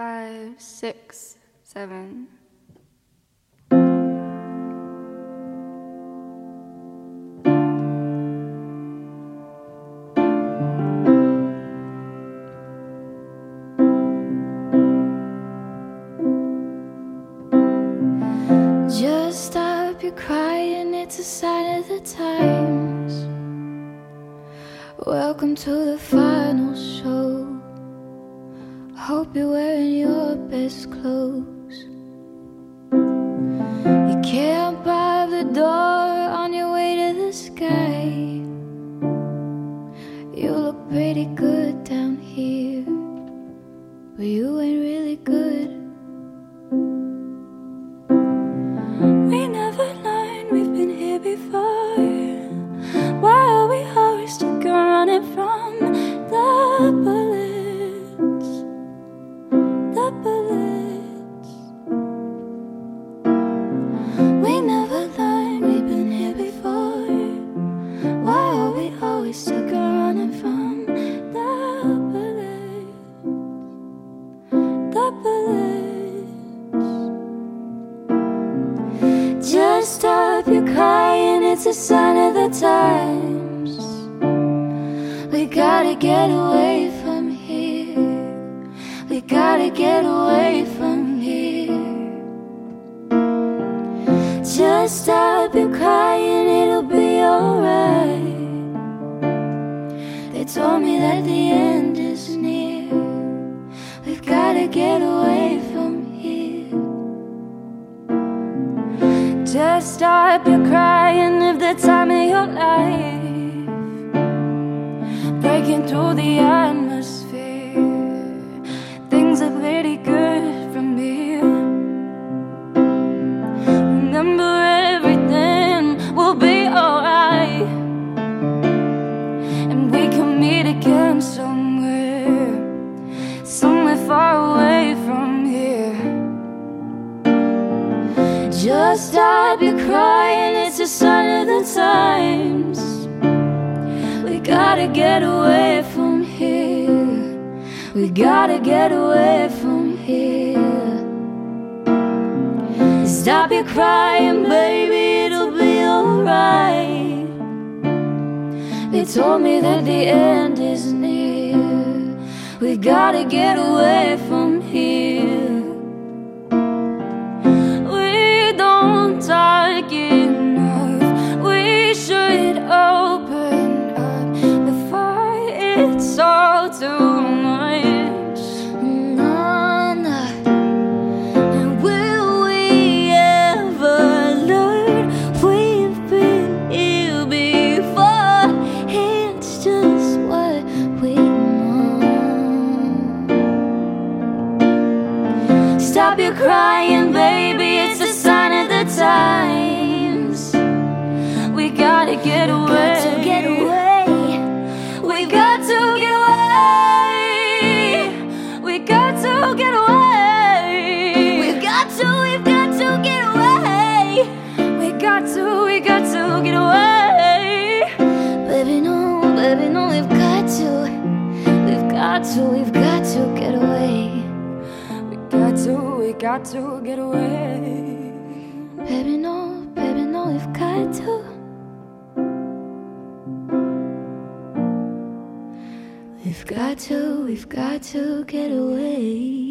five, six, seven. Just stop your crying, it's a sign of the times. Welcome to the final show. Hope you're wearing your best clothes. You can't buy the door on your way to the sky. You look pretty good Just stop your crying, it's a sign of the times. We gotta get away from here. We gotta get away from here. Just stop your crying, it'll be alright. They told me that the end is near. We've gotta get away stop your crying if the time of your life breaking through the atmosphere. Things are pretty good from here. Remember, everything will be alright, and we can meet again somewhere, somewhere far away Just stop your crying, it's a sign of the times. We gotta get away from here. We gotta get away from here. Stop your crying, baby, it'll be alright. They told me that the end is near. We gotta get away from here. Your crying, baby. It's a sign of the times. We gotta get away. Got to get away. We got to get away. We got to get away. We got to. We've got to get away. We got to. We got to get away. Baby, no, baby, no. We've got to. We've got to. We've got to got to get away. Baby, no, baby, no. We've got to. We've got to, we've got to get away.